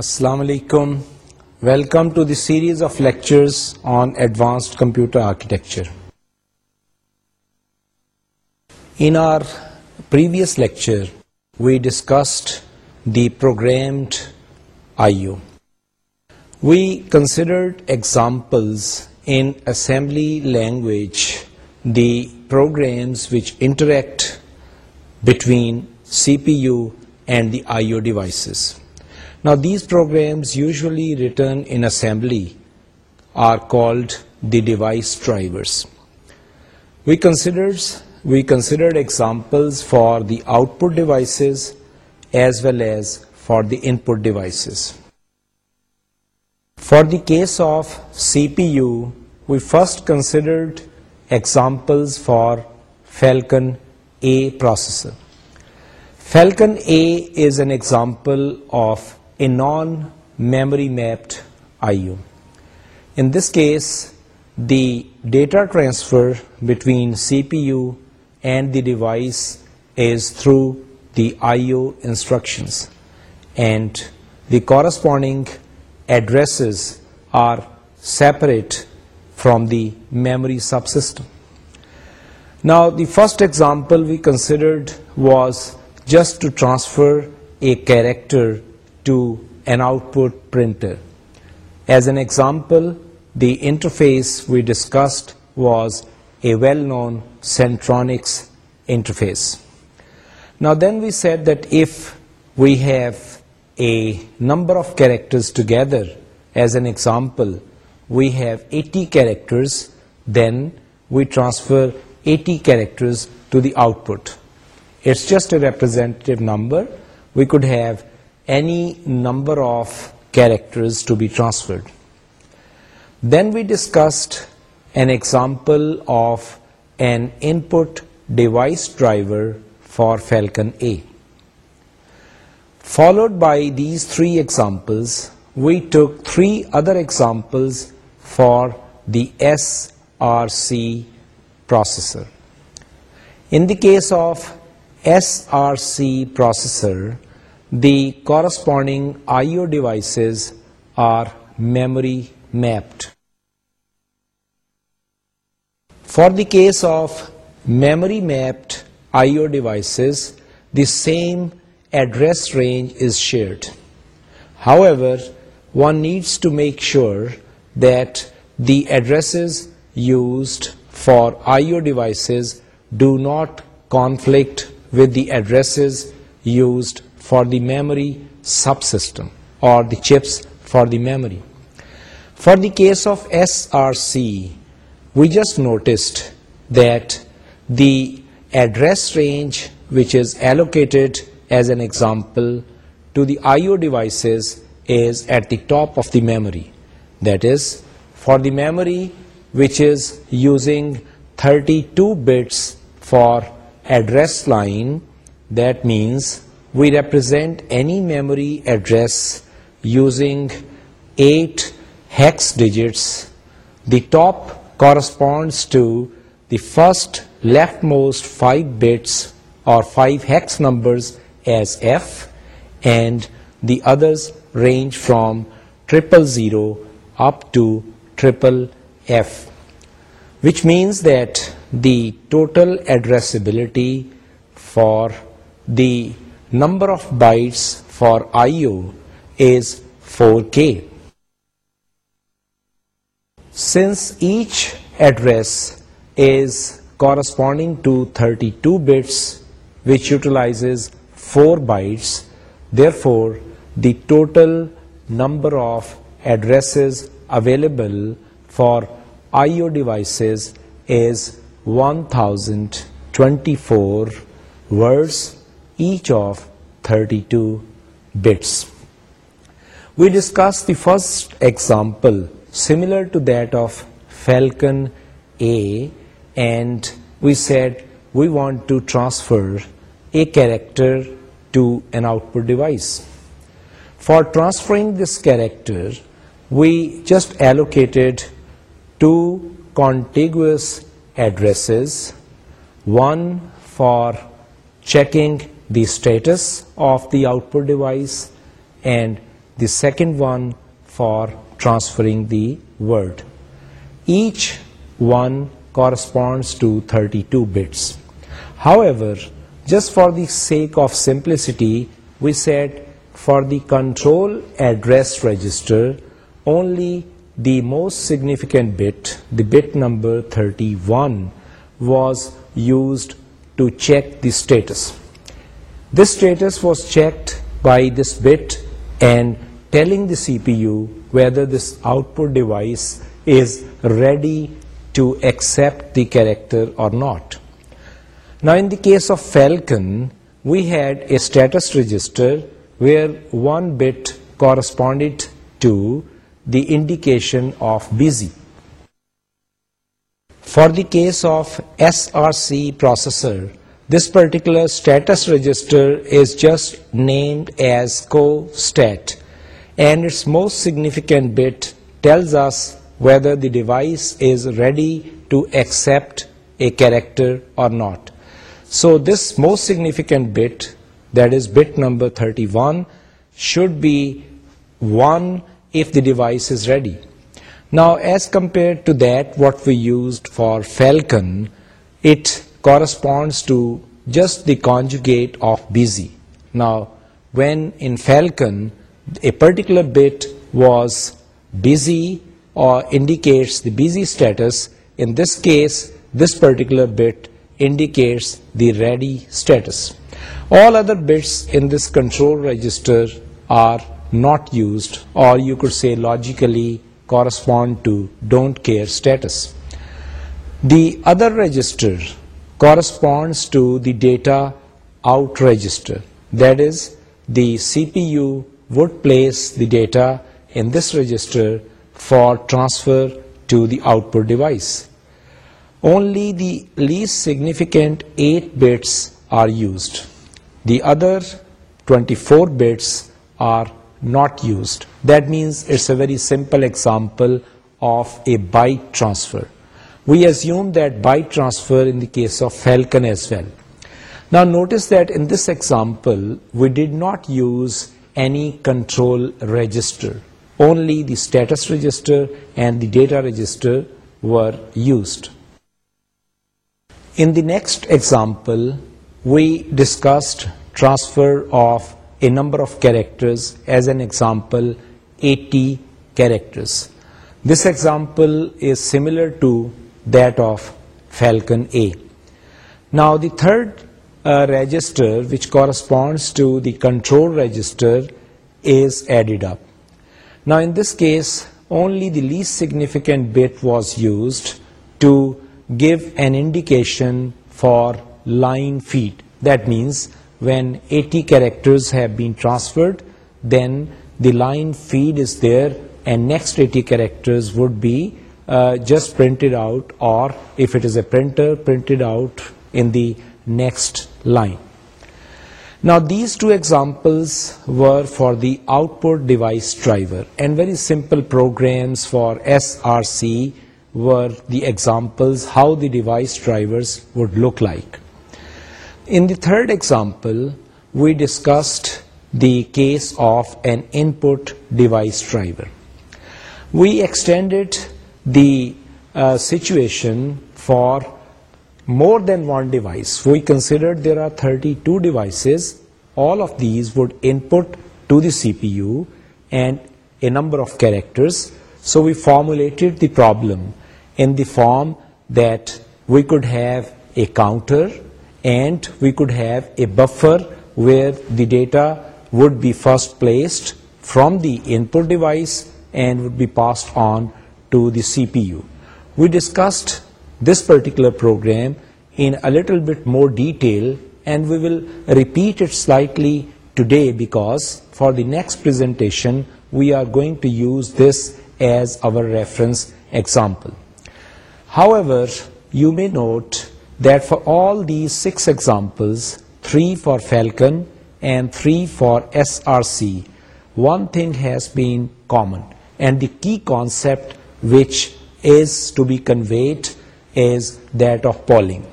السلام علیکم welcome to the series of lectures on advanced computer architecture in our previous lecture we discussed the programmed I O we considered examples in assembly language the programs which interact between C P U and the I O devices Now these programs usually written in assembly are called the device drivers. We considered examples for the output devices as well as for the input devices. For the case of CPU, we first considered examples for Falcon A processor. Falcon A is an example of a non-memory mapped IO. In this case, the data transfer between CPU and the device is through the IO instructions, and the corresponding addresses are separate from the memory subsystem. Now, the first example we considered was just to transfer a character to an output printer. As an example, the interface we discussed was a well-known Centronics interface. Now then we said that if we have a number of characters together, as an example, we have 80 characters, then we transfer 80 characters to the output. It's just a representative number. We could have any number of characters to be transferred. Then we discussed an example of an input device driver for Falcon A. Followed by these three examples, we took three other examples for the SRC processor. In the case of SRC processor, the corresponding I/O devices are memory mapped. For the case of memory mapped I/O devices, the same address range is shared. However, one needs to make sure that the addresses used for I/O devices do not conflict with the addresses used for the memory subsystem, or the chips for the memory. For the case of SRC, we just noticed that the address range which is allocated as an example to the IO devices is at the top of the memory. That is, for the memory which is using 32 bits for address line, that means we represent any memory address using 8 hex digits. The top corresponds to the first leftmost 5 bits or 5 hex numbers as F, and the others range from 000 up to triple F, which means that the total addressability for the number of bytes for IO is 4K. Since each address is corresponding to 32 bits, which utilizes 4 bytes, therefore the total number of addresses available for IO devices is 1024 words each of 32 bits. We discussed the first example similar to that of Falcon A, and we said we want to transfer a character to an output device. For transferring this character, we just allocated two contiguous addresses, one for checking the status of the output device, and the second one for transferring the word. Each one corresponds to 32 bits. However, just for the sake of simplicity, we said for the control address register, only the most significant bit, the bit number 31, was used to check the status. This status was checked by this bit and telling the CPU whether this output device is ready to accept the character or not. Now in the case of Falcon, we had a status register where one bit corresponded to the indication of busy. For the case of SRC processor, this particular status register is just named as CoStat, and its most significant bit tells us whether the device is ready to accept a character or not. So this most significant bit, that is bit number 31, should be 1 if the device is ready. Now as compared to that, what we used for Falcon, it corresponds to just the conjugate of busy. Now, when in Falcon, a particular bit was busy or indicates the busy status, in this case, this particular bit indicates the ready status. All other bits in this control register are not used, or you could say logically correspond to don't care status. The other register corresponds to the data out register. That is, the CPU would place the data in this register for transfer to the output device. Only the least significant 8 bits are used. The other 24 bits are not used. That means it's a very simple example of a byte transfer. We assume that by transfer in the case of Falcon as well. Now notice that in this example, we did not use any control register. Only the status register and the data register were used. In the next example, we discussed transfer of a number of characters, as an example, 80 characters. This example is similar to that of Falcon A. Now the third uh, register, which corresponds to the control register, is added up. Now in this case, only the least significant bit was used to give an indication for line feed. That means when 80 characters have been transferred, then the line feed is there, and next 80 characters would be uh, just print it out, or if it is a printer, print it out in the next line. Now these two examples were for the output device driver, and very simple programs for SRC were the examples how the device drivers would look like. In the third example, we discussed the case of an input device driver. We extended the uh, situation for more than one device. We considered there are 32 devices. All of these would input to the CPU and a number of characters. So we formulated the problem in the form that we could have a counter and we could have a buffer where the data would be first placed from the input device and would be passed on to the CPU. We discussed this particular program in a little bit more detail, and we will repeat it slightly today, because for the next presentation we are going to use this as our reference example. However, you may note that for all these 6 examples, 3 for Falcon and 3 for SRC, one thing has been common, and the key concept which is to be conveyed is that of polling.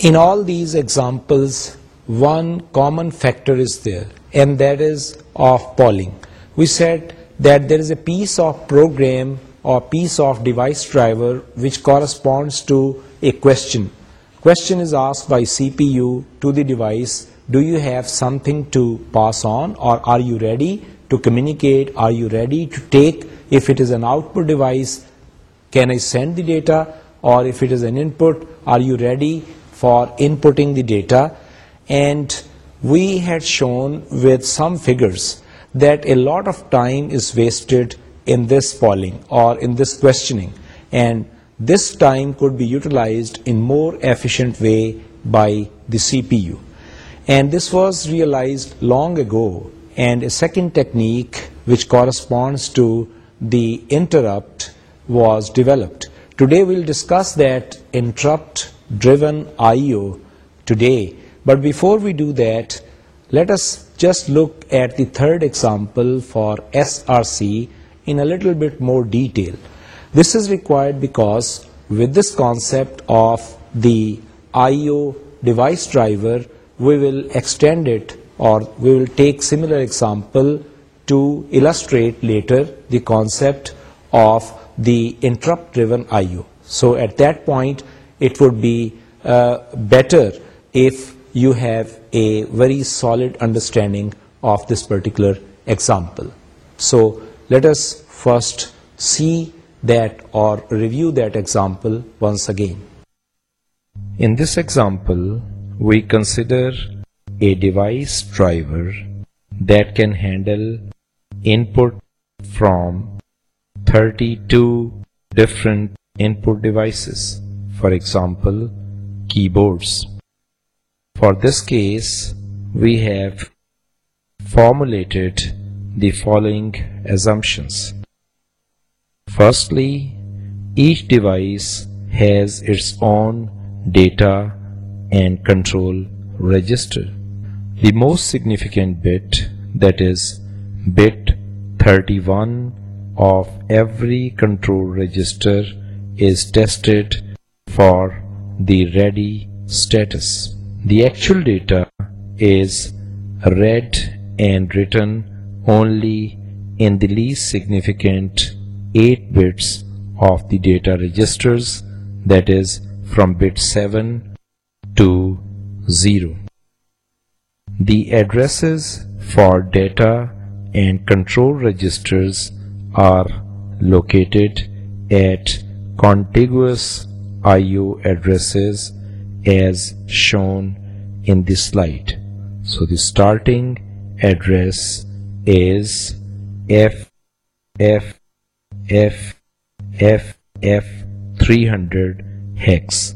In all these examples, one common factor is there, and that is of polling. We said that there is a piece of program or piece of device driver which corresponds to a question. Question is asked by CPU to the device, do you have something to pass on, or are you ready to communicate, are you ready to take if it is an output device, can I send the data? Or if it is an input, are you ready for inputting the data? And we had shown with some figures that a lot of time is wasted in this polling or in this questioning, and this time could be utilized in more efficient way by the CPU. And this was realized long ago, and a second technique which corresponds to the interrupt was developed. Today we'll discuss that interrupt-driven I/O today. But before we do that, let us just look at the third example for SRC in a little bit more detail. This is required because with this concept of the I/O device driver, we will extend it, or we will take similar example to illustrate later the concept of the interrupt-driven I/O. So at that point, it would be uh, better if you have a very solid understanding of this particular example. So let us first see that or review that example once again. In this example, we consider a device driver that can handle input from 32 different input devices, for example, keyboards. For this case, we have formulated the following assumptions. Firstly, each device has its own data and control register. The most significant bit, that is bit 31 of every control register is tested for the ready status. The actual data is read and written only in the least significant 8 bits of the data registers, that is from bit 7 to 0. The addresses for data and control registers are located at contiguous IO addresses as shown in this slide. So the starting address is FFFFF 300 hex.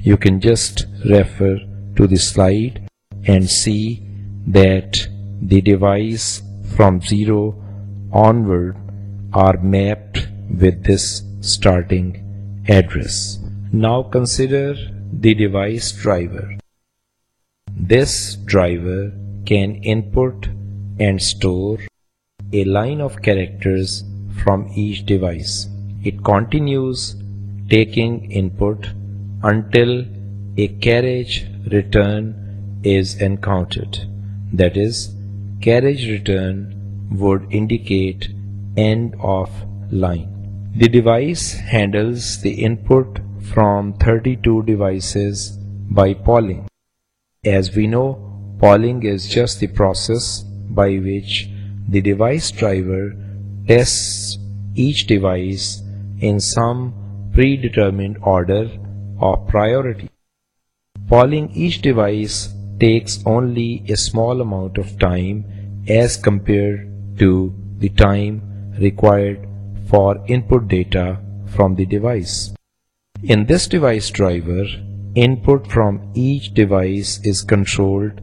You can just refer to the slide and see that the device from 0 onward are mapped with this starting address. Now consider the device driver. This driver can input and store a line of characters from each device. It continues taking input until a carriage return is encountered, that is, Carriage return would indicate end of line. The device handles the input from 32 devices by polling. As we know, polling is just the process by which the device driver tests each device in some predetermined order of priority. Polling each device takes only a small amount of time as compared to the time required for input data from the device. In this device driver, input from each device is controlled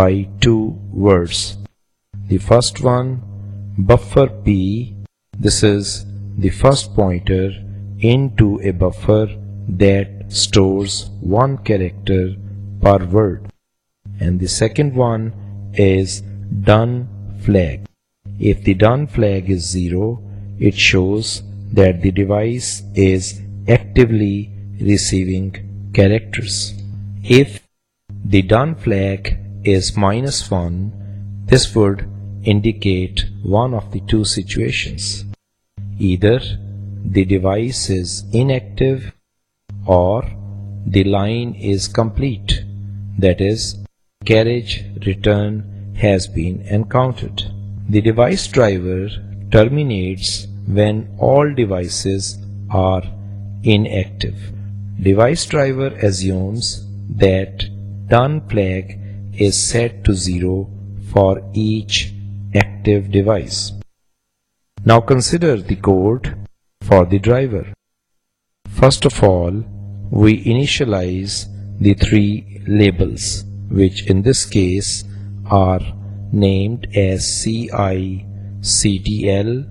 by two words. The first one, buffer P, this is the first pointer into a buffer that stores one character per word and the second one is done flag. If the done flag is 0, it shows that the device is actively receiving characters. If the done flag is -1, this would indicate one of the two situations. Either the device is inactive or the line is complete, that is, Carriage return has been encountered. The device driver terminates when all devices are inactive. Device driver assumes that done flag is set to 0 for each active device. Now consider the code for the driver. First of all, we initialize the three labels which in this case are named as Ci, Ctl,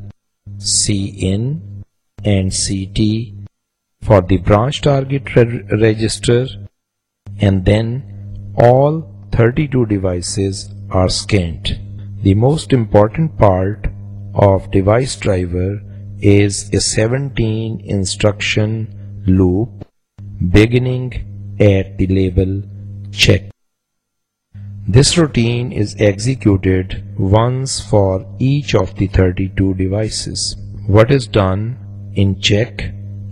Cin, and Ct for the branch target register, and then all 32 devices are scanned. The most important part of device driver is a 17 instruction loop beginning at the label check. This routine is executed once for each of the 32 devices. What is done in check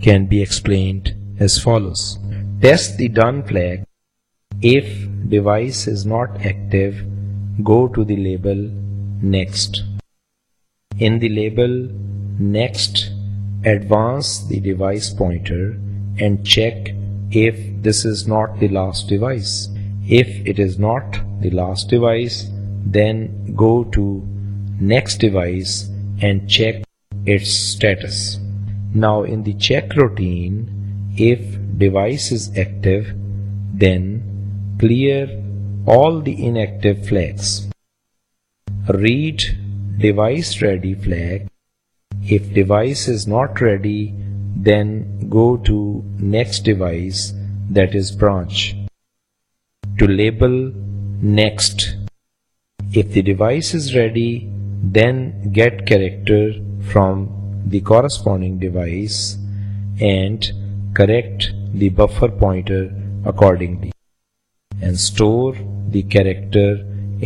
can be explained as follows. Test the done flag. If device is not active, go to the label Next. In the label Next, advance the device pointer and check if this is not the last device. If it is not the last device, then go to next device and check its status. Now in the check routine, if device is active, then clear all the inactive flags. Read device ready flag. If device is not ready, then go to next device, that is branch to label next. If the device is ready, then get character from the corresponding device and correct the buffer pointer accordingly, and store the character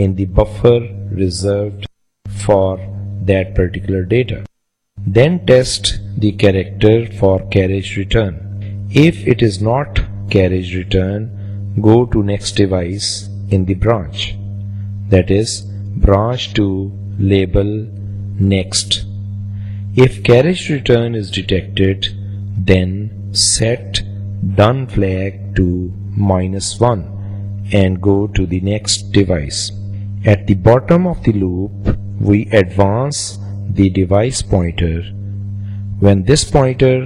in the buffer reserved for that particular data. Then test the character for carriage return. If it is not carriage return, go to next device in the branch, that is branch to label next. If carriage return is detected, then set done flag to -1 and go to the next device. At the bottom of the loop, we advance the device pointer. When this pointer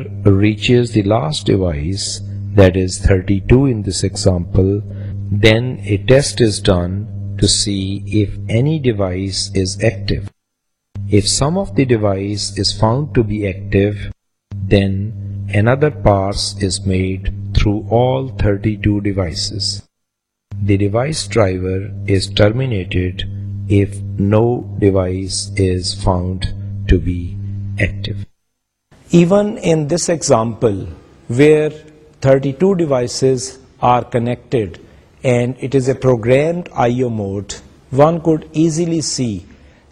reaches the last device, that is 32 in this example, then a test is done to see if any device is active. If some of the device is found to be active, then another pass is made through all 32 devices. The device driver is terminated if no device is found to be active. Even in this example where 32 devices are connected and it is a programmed I/O mode. One could easily see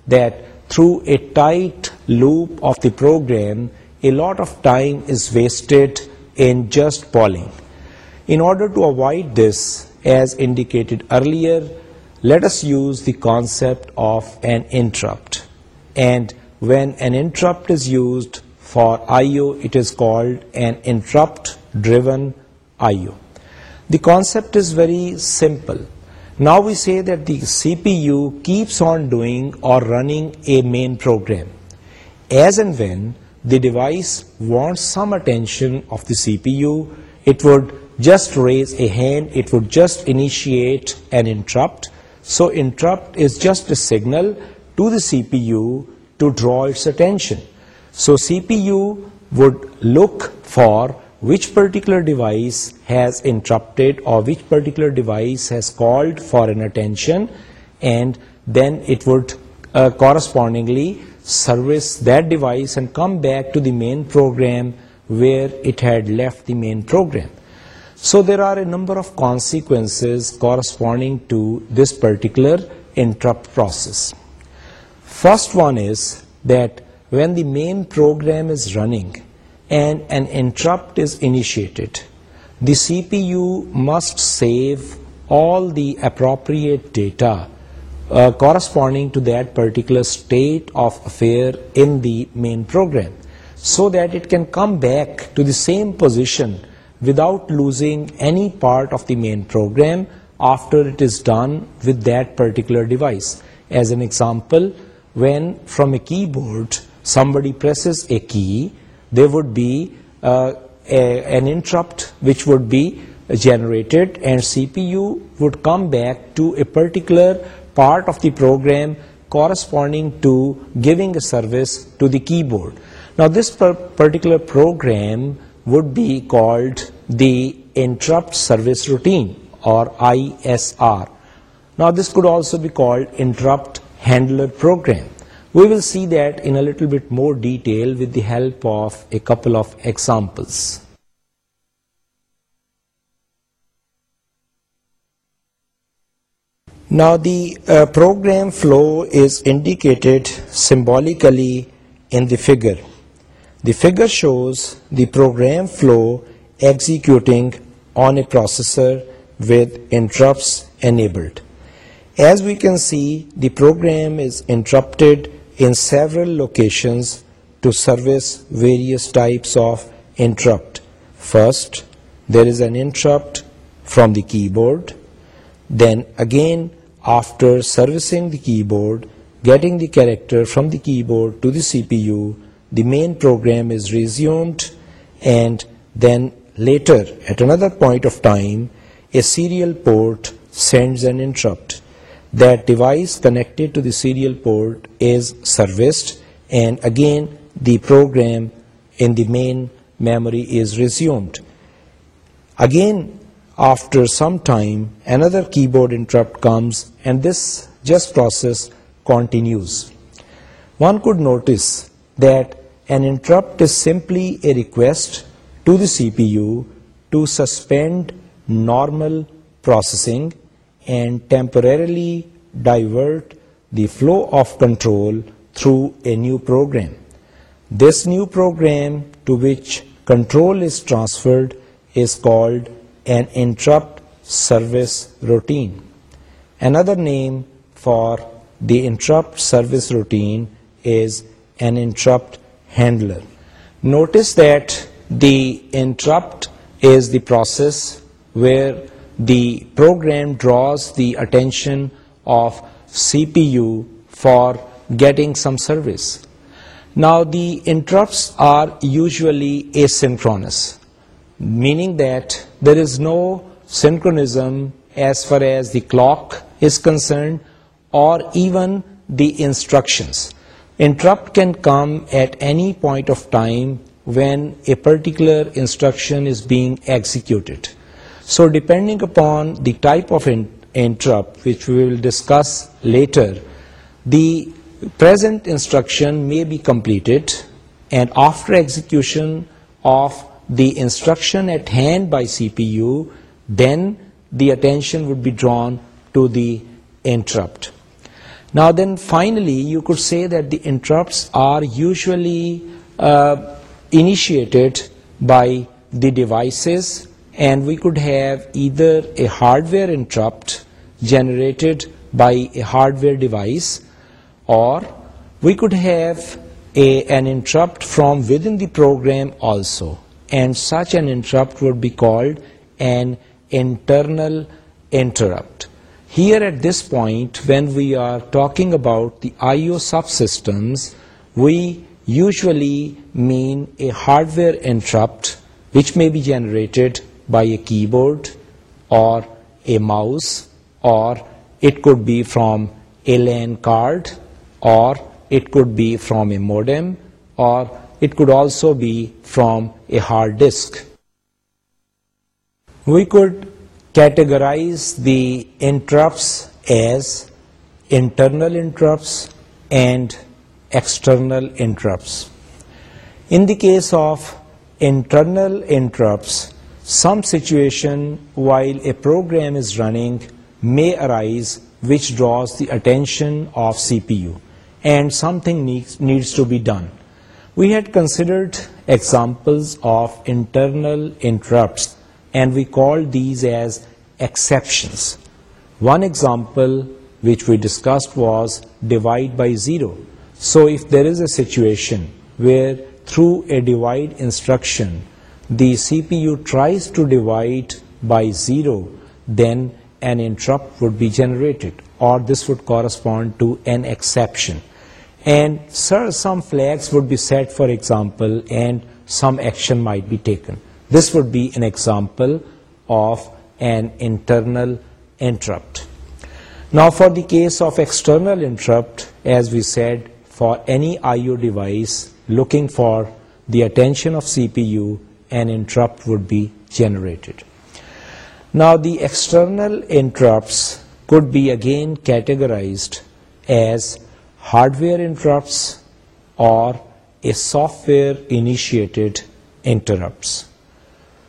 that through a tight loop of the program, a lot of time is wasted in just polling. In order to avoid this, as indicated earlier, let us use the concept of an interrupt. And when an interrupt is used for I/O, it is called an interrupt driven IO. The concept is very simple. Now we say that the CPU keeps on doing or running a main program as and when the device wants some attention of the CPU. It would just raise a hand, it would just initiate an interrupt. So interrupt is just a signal to the CPU to draw its attention. So CPU would look for which particular device has interrupted or which particular device has called for an attention, and then it would uh, correspondingly service that device and come back to the main program where it had left the main program. So there are a number of consequences corresponding to this particular interrupt process. First one is that when the main program is running, and an interrupt is initiated, the CPU must save all the appropriate data uh, corresponding to that particular state of affair in the main program, so that it can come back to the same position without losing any part of the main program after it is done with that particular device. As an example, when from a keyboard somebody presses a key, there would be uh, an interrupt which would be generated, and CPU would come back to a particular part of the program corresponding to giving a service to the keyboard. Now this particular program would be called the interrupt service routine or ISR. Now this could also be called interrupt handler program. We will see that in a little bit more detail with the help of a couple of examples. Now the uh, program flow is indicated symbolically in the figure. The figure shows the program flow executing on a processor with interrupts enabled. As we can see, the program is interrupted in several locations to service various types of interrupt. First, there is an interrupt from the keyboard. Then again, after servicing the keyboard, getting the character from the keyboard to the CPU, the main program is resumed, and then later, at another point of time, a serial port sends an interrupt. That device connected to the serial port is serviced, and again the program in the main memory is resumed. Again, after some time, another keyboard interrupt comes, and this just process continues. One could notice that an interrupt is simply a request to the CPU to suspend normal processing and temporarily divert the flow of control through a new program. This new program to which control is transferred is called an interrupt service routine. Another name for the interrupt service routine is an interrupt handler. Notice that the interrupt is the process where the program draws the attention of CPU for getting some service. Now the interrupts are usually asynchronous, meaning that there is no synchronism as far as the clock is concerned or even the instructions. Interrupt can come at any point of time when a particular instruction is being executed. So depending upon the type of interrupt, which we will discuss later, the present instruction may be completed, and after execution of the instruction at hand by CPU, then the attention would be drawn to the interrupt. Now then finally, you could say that the interrupts are usually uh, initiated by the devices and we could have either a hardware interrupt generated by a hardware device, or we could have an interrupt from within the program also, and such an interrupt would be called an internal interrupt. Here at this point, when we are talking about the I/O subsystems, we usually mean a hardware interrupt which may be generated by a keyboard or a mouse, or it could be from a LAN card, or it could be from a modem, or it could also be from a hard disk. We could categorize the interrupts as internal interrupts and external interrupts. In the case of internal interrupts, some situation while a program is running may arise which draws the attention of CPU, and something needs to be done. We had considered examples of internal interrupts, and we called these as exceptions. One example which we discussed was divide by 0. So if there is a situation where through a divide instruction the CPU tries to divide by 0, then an interrupt would be generated, or this would correspond to an exception. And some flags would be set, for example, and some action might be taken. This would be an example of an internal interrupt. Now for the case of external interrupt, as we said, for any IO device looking for the attention of CPU an interrupt would be generated. Now the external interrupts could be again categorized as hardware interrupts or a software initiated interrupts.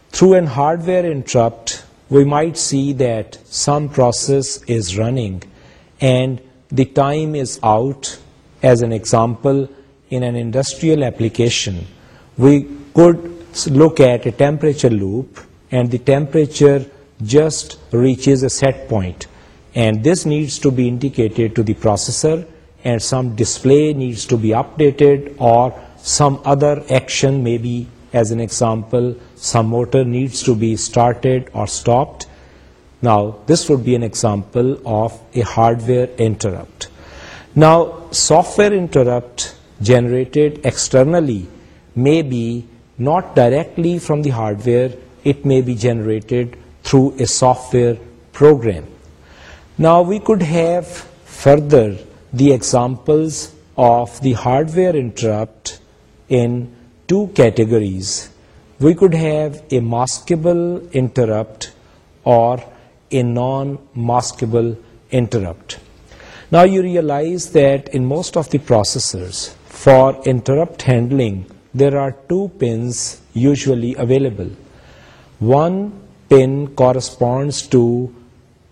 Through an hardware interrupt, we might see that some process is running and the time is out. As an example, in an industrial application, we could Let's look at a temperature loop, and the temperature just reaches a set point, and this needs to be indicated to the processor, and some display needs to be updated, or some other action, maybe as an example some motor needs to be started or stopped. Now this would be an example of a hardware interrupt. Now software interrupt generated externally may be not directly from the hardware, it may be generated through a software program. Now we could have further the examples of the hardware interrupt in two categories. We could have a maskable interrupt or a non-maskable interrupt. Now you realize that in most of the processors, for interrupt handling, there are two pins usually available. One pin corresponds to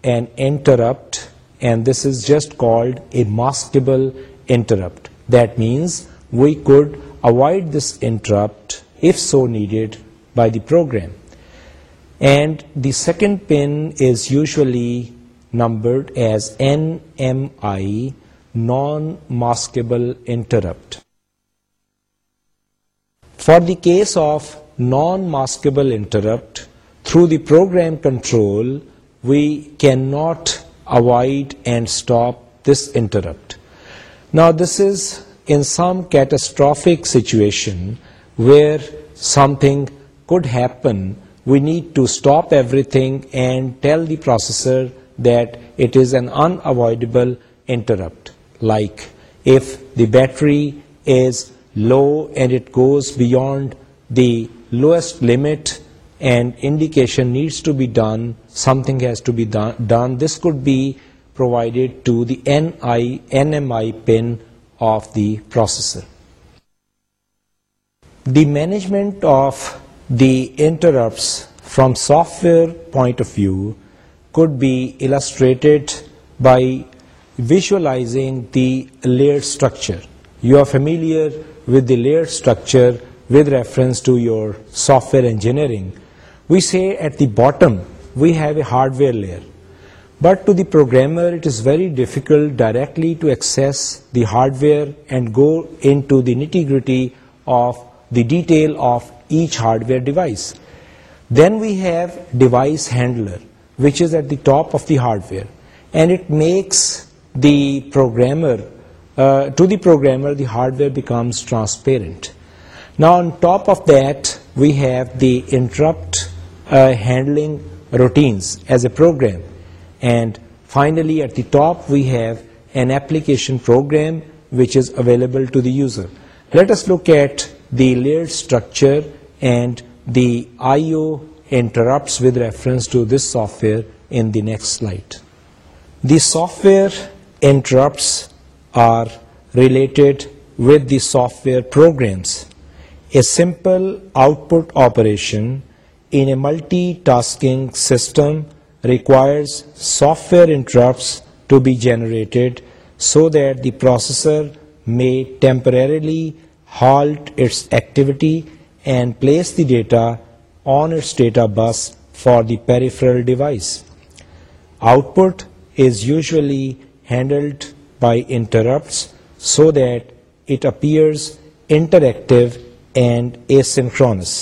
an interrupt, and this is just called a maskable interrupt. That means we could avoid this interrupt if so needed by the program. And the second pin is usually numbered as NMI, non-maskable interrupt. For the case of non-maskable interrupt, through the program control, we cannot avoid and stop this interrupt. Now this is in some catastrophic situation where something could happen, we need to stop everything and tell the processor that it is an unavoidable interrupt. Like if the battery is low, and it goes beyond the lowest limit, and indication needs to be done, something has to be done. This could be provided to the NMI pin of the processor. The management of the interrupts from software point of view could be illustrated by visualizing the layered structure. You are familiar with the layered structure with reference to your software engineering, we say at the bottom we have a hardware layer. But to the programmer, it is very difficult directly to access the hardware and go into the nitty-gritty of the detail of each hardware device. Then we have device handler, which is at the top of the hardware, and it makes the programmer uh, to the programmer, the hardware becomes transparent. Now on top of that, we have the interrupt uh, handling routines as a program. And finally, at the top, we have an application program which is available to the user. Let us look at the layered structure and the I/O interrupts with reference to this software in the next slide. The software interrupts are related with the software programs. A simple output operation in a multitasking system requires software interrupts to be generated so that the processor may temporarily halt its activity and place the data on its data bus for the peripheral device. Output is usually handled by interrupts so that it appears interactive and asynchronous.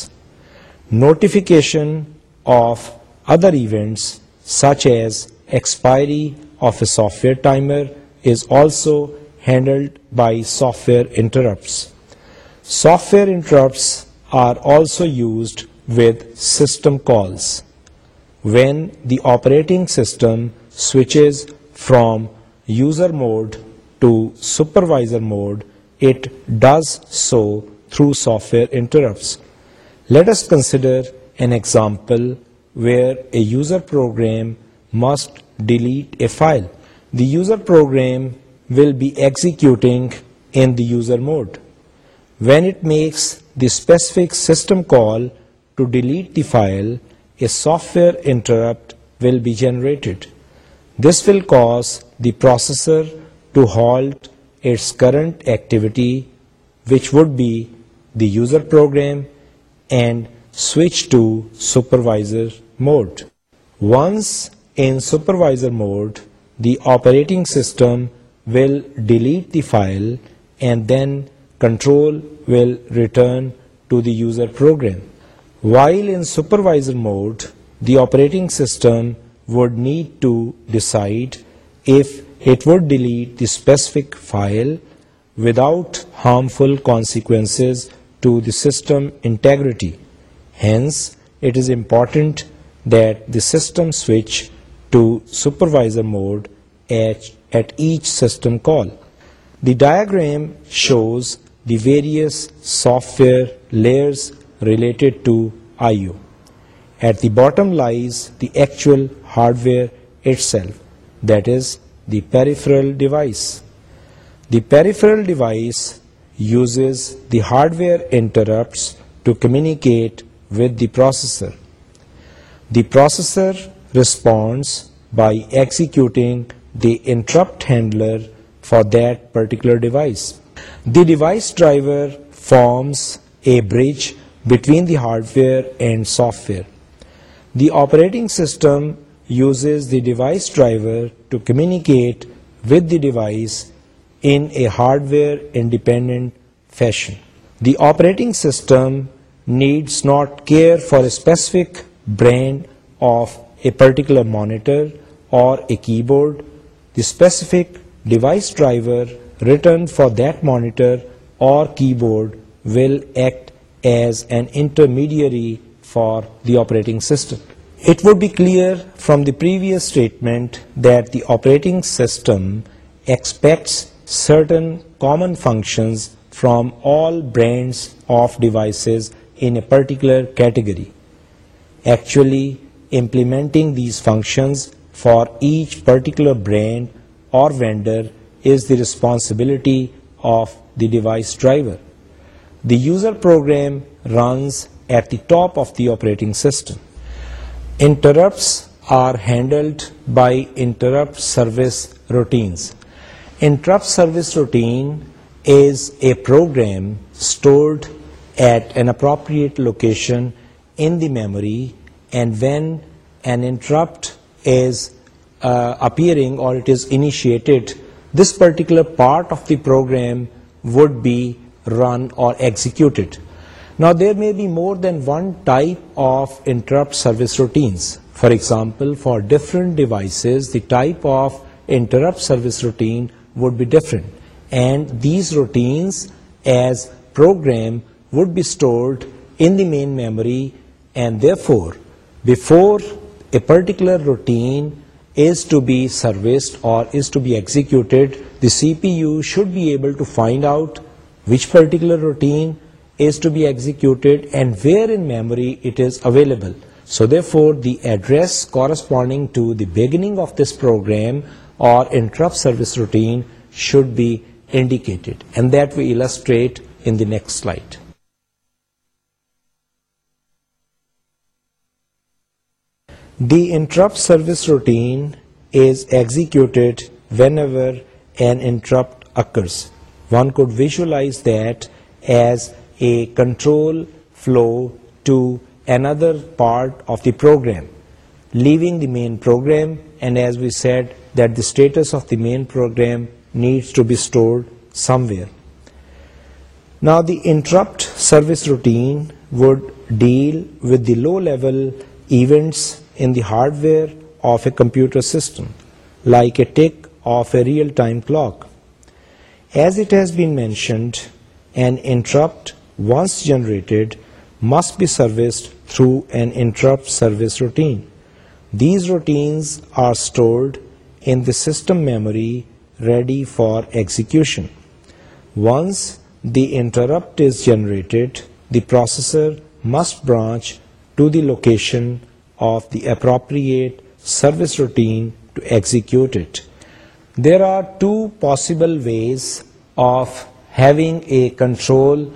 Notification of other events such as expiry of a software timer is also handled by software interrupts. Software interrupts are also used with system calls. When the operating system switches from user mode to supervisor mode, it does so through software interrupts. Let us consider an example where a user program must delete a file. The user program will be executing in the user mode. When it makes the specific system call to delete the file, a software interrupt will be generated. This will cause the processor to halt its current activity, which would be the user program, and switch to supervisor mode. Once in supervisor mode, the operating system will delete the file and then control will return to the user program. While in supervisor mode, the operating system would need to decide if it would delete the specific file without harmful consequences to the system integrity. Hence, it is important that the system switch to supervisor mode at each system call. The diagram shows the various software layers related to I/O. At the bottom lies the actual hardware itself that is the peripheral device. The peripheral device uses the hardware interrupts to communicate with the processor. The processor responds by executing the interrupt handler for that particular device. The device driver forms a bridge between the hardware and software. The operating system uses the device driver to communicate with the device in a hardware independent fashion. The operating system needs not care for a specific brand of a particular monitor or a keyboard. The specific device driver written for that monitor or keyboard will act as an intermediary for the operating system. It would be clear from the previous statement that the operating system expects certain common functions from all brands of devices in a particular category. Actually, implementing these functions for each particular brand or vendor is the responsibility of the device driver. The user program runs at the top of the operating system. Interrupts are handled by interrupt service routines. Interrupt service routine is a program stored at an appropriate location in the memory, and when an interrupt is uh, appearing or it is initiated, this particular part of the program would be run or executed. Now there may be more than one type of interrupt service routines. For example, for different devices, the type of interrupt service routine would be different, and these routines as program would be stored in the main memory, and therefore before a particular routine is to be serviced or is to be executed, the CPU should be able to find out which particular routine is to be executed and where in memory it is available. So therefore, the address corresponding to the beginning of this program or interrupt service routine should be indicated, and that we illustrate in the next slide. The interrupt service routine is executed whenever an interrupt occurs. One could visualize that as a control flow to another part of the program, leaving the main program, and as we said that the status of the main program needs to be stored somewhere. Now the interrupt service routine would deal with the low-level events in the hardware of a computer system, like a tick of a real-time clock. As it has been mentioned, an interrupt once generated, must be serviced through an interrupt service routine. These routines are stored in the system memory ready for execution. Once the interrupt is generated, the processor must branch to the location of the appropriate service routine to execute it. There are two possible ways of having a control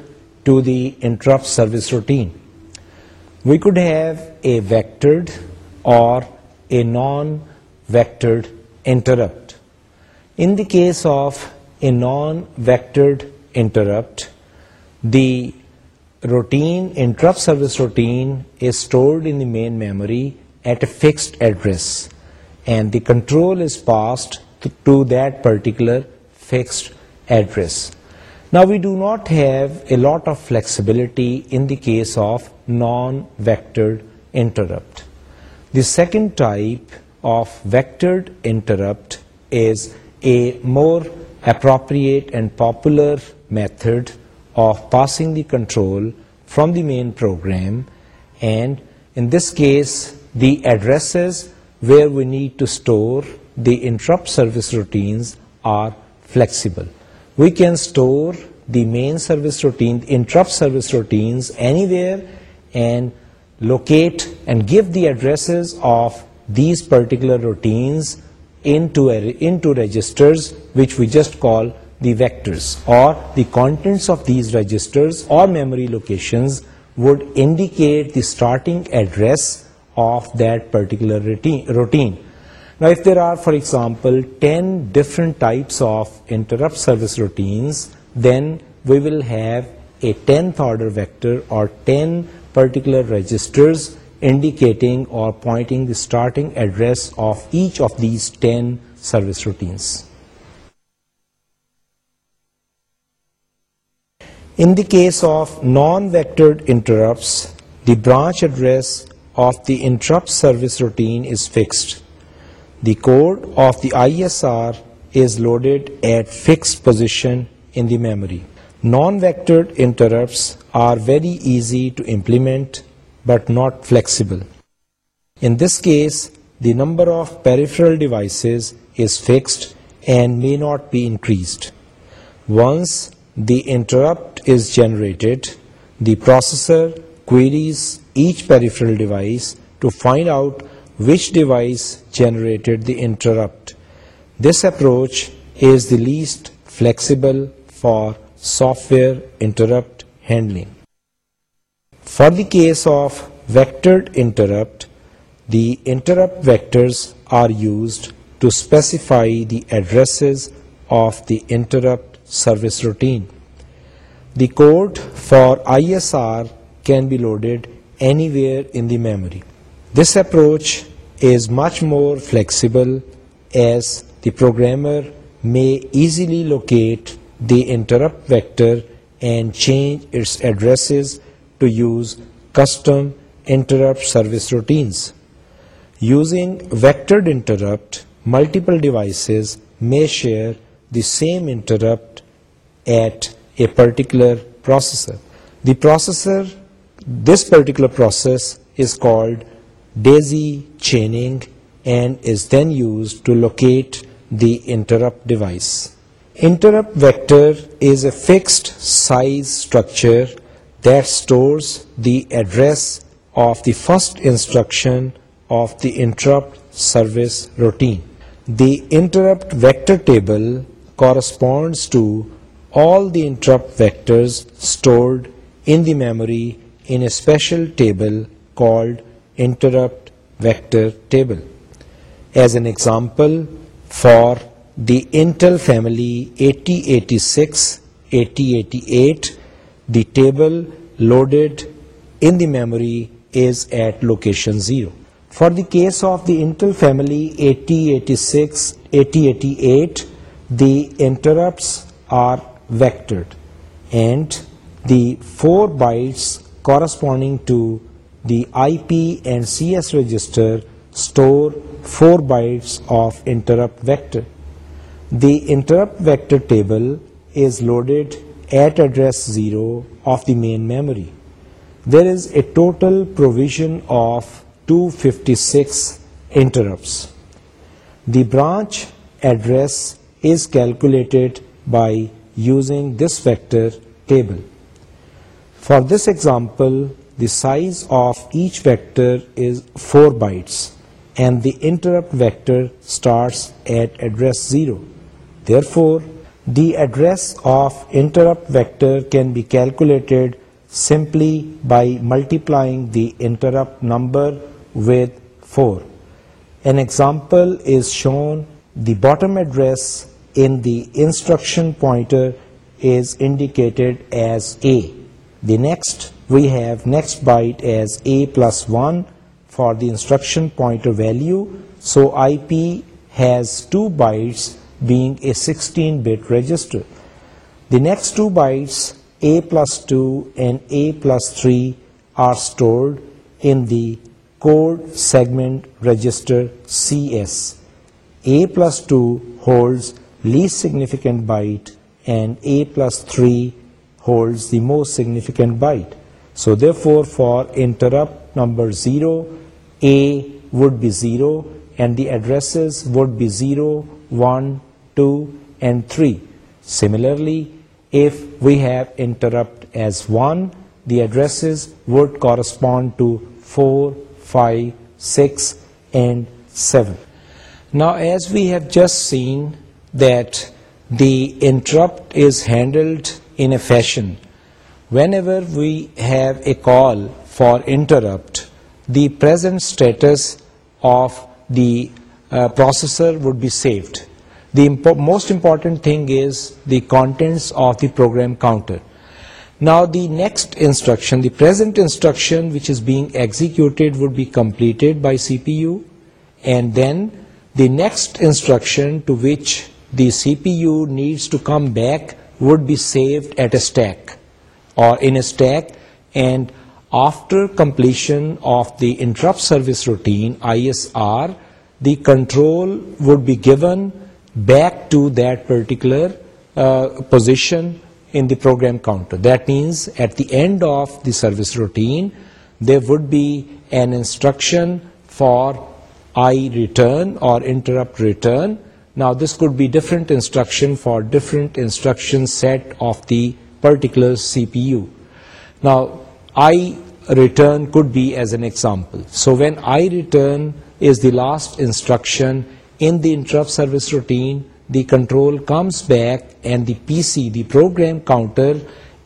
to the interrupt service routine. We could have a vectored or a non-vectored interrupt. In the case of a non-vectored interrupt, the routine, interrupt service routine, is stored in the main memory at a fixed address, and the control is passed to that particular fixed address. Now we do not have a lot of flexibility in the case of non-vectored interrupt. The second type of vectored interrupt is a more appropriate and popular method of passing the control from the main program, and in this case the addresses where we need to store the interrupt service routines are flexible. We can store the main service routine, interrupt service routines anywhere and locate and give the addresses of these particular routines into registers, which we just call the vectors, or the contents of these registers or memory locations would indicate the starting address of that particular routine. Now, if there are, for example, 10 different types of interrupt service routines, then we will have a 10th order vector or 10 particular registers indicating or pointing the starting address of each of these 10 service routines. In the case of non-vectored interrupts, the branch address of the interrupt service routine is fixed. The code of the ISR is loaded at fixed position in the memory. Non-vectored interrupts are very easy to implement but not flexible. In this case, the number of peripheral devices is fixed and may not be increased. Once the interrupt is generated, the processor queries each peripheral device to find out which device generated the interrupt. This approach is the least flexible for software interrupt handling. For the case of vectored interrupt, the interrupt vectors are used to specify the addresses of the interrupt service routine. The code for ISR can be loaded anywhere in the memory. This approach is much more flexible as the programmer may easily locate the interrupt vector and change its addresses to use custom interrupt service routines. Using vectored interrupt, multiple devices may share the same interrupt at a particular processor. This particular process is called daisy chaining, and is then used to locate the interrupt device. Interrupt vector is a fixed size structure that stores the address of the first instruction of the interrupt service routine. The interrupt vector table corresponds to all the interrupt vectors stored in the memory in a special table called interrupt vector table. As an example, for the Intel family 8086, 8088, the table loaded in the memory is at location 0. For the case of the Intel family 8086, 8088, the interrupts are vectored and the 4 bytes corresponding to the IP and CS register store 4 bytes of interrupt vector. The interrupt vector table is loaded at address 0 of the main memory. There is a total provision of 256 interrupts. The branch address is calculated by using this vector table. For this example, the size of each vector is 4 bytes and the interrupt vector starts at address 0. Therefore, the address of interrupt vector can be calculated simply by multiplying the interrupt number with 4. An example is shown. The bottom address in the instruction pointer is indicated as A. The next, we have next byte as A plus 1 for the instruction pointer value. So IP has 2 bytes being a 16-bit register. The next 2 bytes, A plus 2 and A plus 3, are stored in the code segment register CS. A plus 2 holds least significant byte and A plus 3 holds the most significant byte. So therefore, for interrupt number 0, A would be 0, and the addresses would be 0, 1, 2, and 3. Similarly, if we have interrupt as 1, the addresses would correspond to 4, 5, 6, and 7. Now, as we have just seen that the interrupt is handled in a fashion. Whenever we have a call for interrupt, the present status of the uh, processor would be saved. The most important thing is the contents of the program counter. Now the next instruction, the present instruction which is being executed, would be completed by CPU, and then the next instruction to which the CPU needs to come back would be saved at a stack or in a stack, and after completion of the interrupt service routine, ISR, the control would be given back to that particular uh, position in the program counter. That means at the end of the service routine, there would be an instruction for I return or interrupt return, now this could be different instruction for different instruction set of the particular CPU. Now I return could be as an example. So when I return is the last instruction in the interrupt service routine, the control comes back and the PC, the program counter,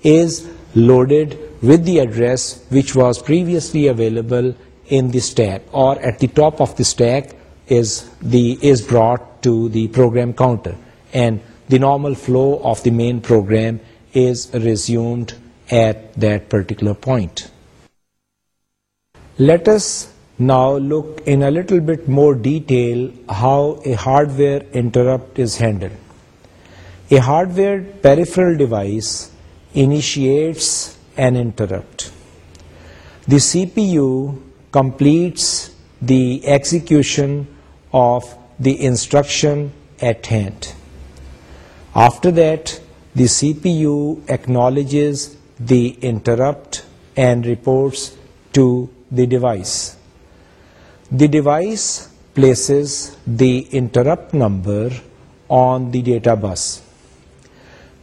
is loaded with the address which was previously available in the stack, or at the top of the stack is brought to the program counter, and the normal flow of the main program is resumed at that particular point. Let us now look in a little bit more detail how a hardware interrupt is handled. A hardware peripheral device initiates an interrupt. The CPU completes the execution of the instruction at hand. After that, the CPU acknowledges the interrupt and reports to the device. The device places the interrupt number on the data bus.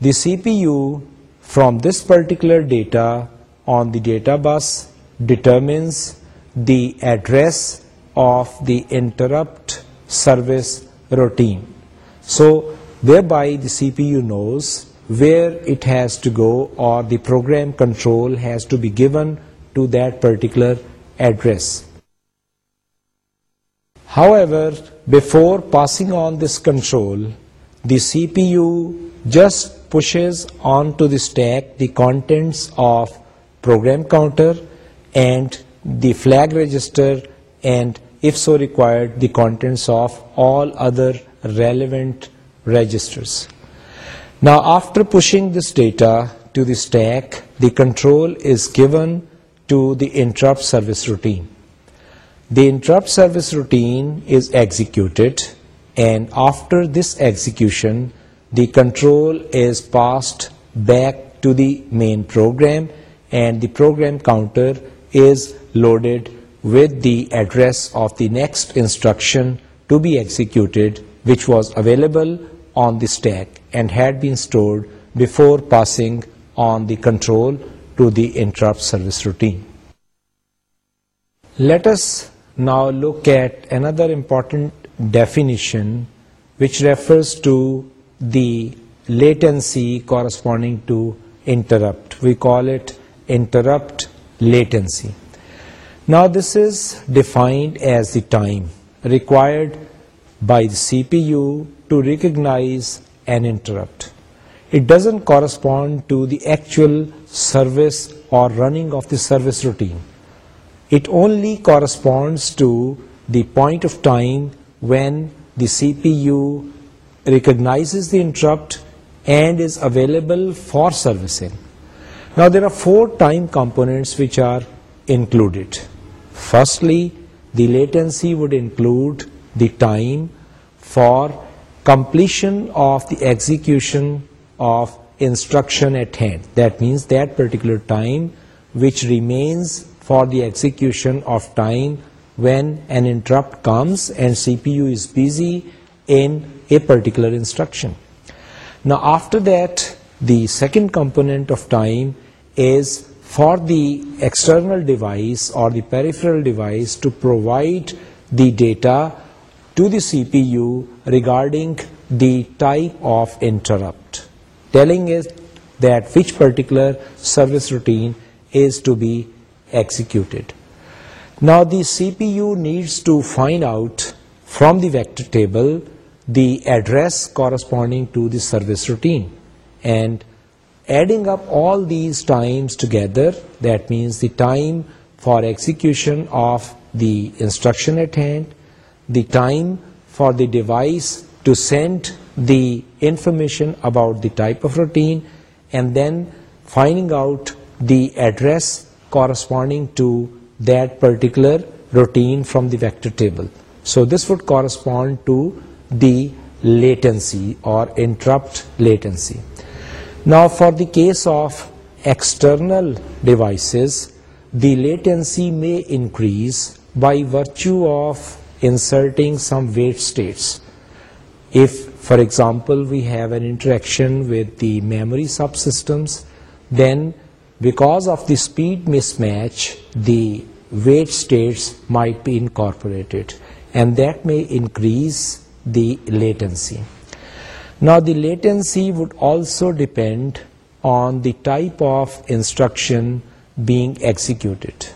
The CPU from this particular data on the data bus determines the address of the interrupt service routine. So thereby the CPU knows where it has to go, or the program control has to be given to that particular address. However, before passing on this control, the CPU just pushes onto the stack the contents of program counter and the flag register and if so required, the contents of all other relevant registers. Now, after pushing this data to the stack, the control is given to the interrupt service routine. The interrupt service routine is executed, and after this execution, the control is passed back to the main program, and the program counter is loaded with the address of the next instruction to be executed, which was available on the stack and had been stored before passing on the control to the interrupt service routine. Let us now look at another important definition which refers to the latency corresponding to interrupt. We call it interrupt latency. Now this is defined as the time required by the CPU to recognize an interrupt. It doesn't correspond to the actual service or running of the service routine. It only corresponds to the point of time when the CPU recognizes the interrupt and is available for servicing. Now there are 4 time components which are included. Firstly, the latency would include the time for completion of the execution of instruction at hand. That means that particular time which remains for the execution of time when an interrupt comes and CPU is busy in a particular instruction. Now after that, the second component of time is for the external device or the peripheral device to provide the data to the CPU regarding the type of interrupt, telling it that which particular service routine is to be executed. Now the CPU needs to find out from the vector table the address corresponding to the service routine, and Adding up all these times together, that means the time for execution of the instruction at hand, the time for the device to send the information about the type of routine, and then finding out the address corresponding to that particular routine from the vector table. So this would correspond to the latency or interrupt latency. Now for the case of external devices, the latency may increase by virtue of inserting some wait states. If, for example, we have an interaction with the memory subsystems, then because of the speed mismatch, the wait states might be incorporated, and that may increase the latency. Now the latency would also depend on the type of instruction being executed.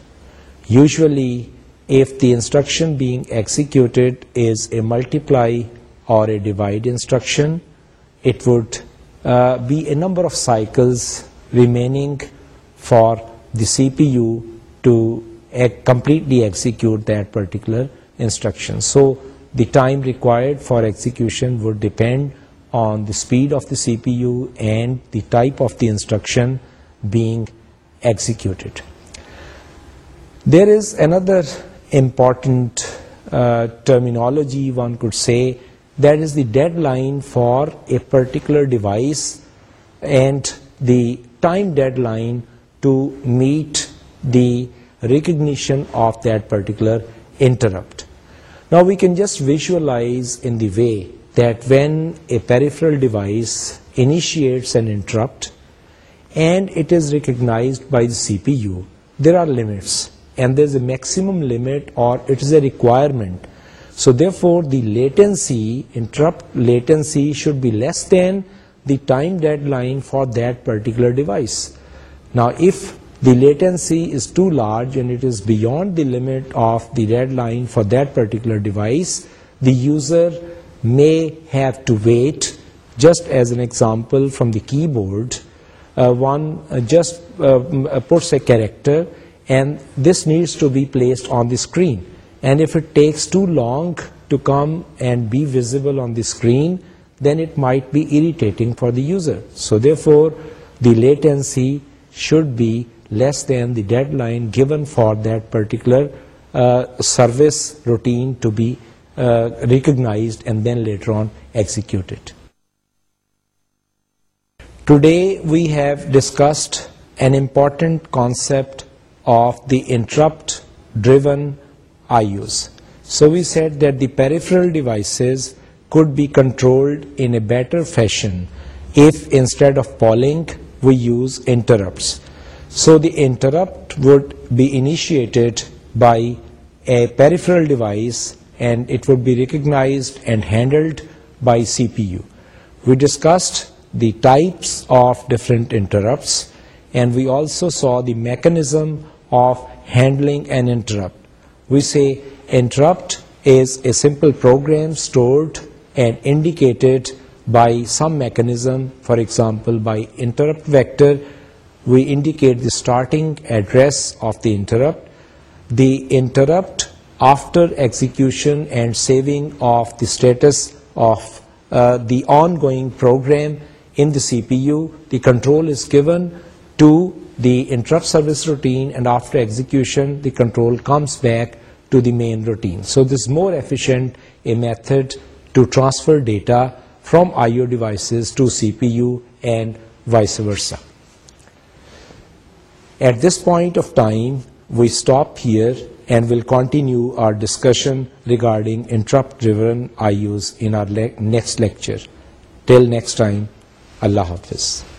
Usually, if the instruction being executed is a multiply or a divide instruction, it would uh, be a number of cycles remaining for the CPU to completely execute that particular instruction. So the time required for execution would depend on the speed of the CPU and the type of the instruction being executed. There is another important uh, terminology, one could say, that is the deadline for a particular device and the time deadline to meet the recognition of that particular interrupt. Now we can just visualize in the way that when a peripheral device initiates an interrupt and it is recognized by the CPU, there are limits, and there's a maximum limit, or it is a requirement. So therefore the latency, interrupt latency, should be less than the time deadline for that particular device. Now if the latency is too large and it is beyond the limit of the deadline for that particular device, the user may have to wait. Just as an example from the keyboard, uh, one uh, just uh, puts a character, and this needs to be placed on the screen. And if it takes too long to come and be visible on the screen, then it might be irritating for the user. So therefore, the latency should be less than the deadline given for that particular service routine to be uh, recognized and then later on executed. Today we have discussed an important concept of the interrupt driven IUs. So we said that the peripheral devices could be controlled in a better fashion if instead of polling we use interrupts. So the interrupt would be initiated by a peripheral device and it would be recognized and handled by CPU. We discussed the types of different interrupts, and we also saw the mechanism of handling an interrupt. We say interrupt is a simple program stored and indicated by some mechanism. For example, by interrupt vector, we indicate the starting address of the interrupt. The interrupt after execution and saving of the status of uh, the ongoing program in the CPU. The control is given to the interrupt service routine, and after execution the control comes back to the main routine. So this is more efficient a method to transfer data from IO devices to CPU and vice versa. At this point of time, we stop here and we'll continue our discussion regarding interrupt driven I uses in our next lecture till next time اللہ حافظ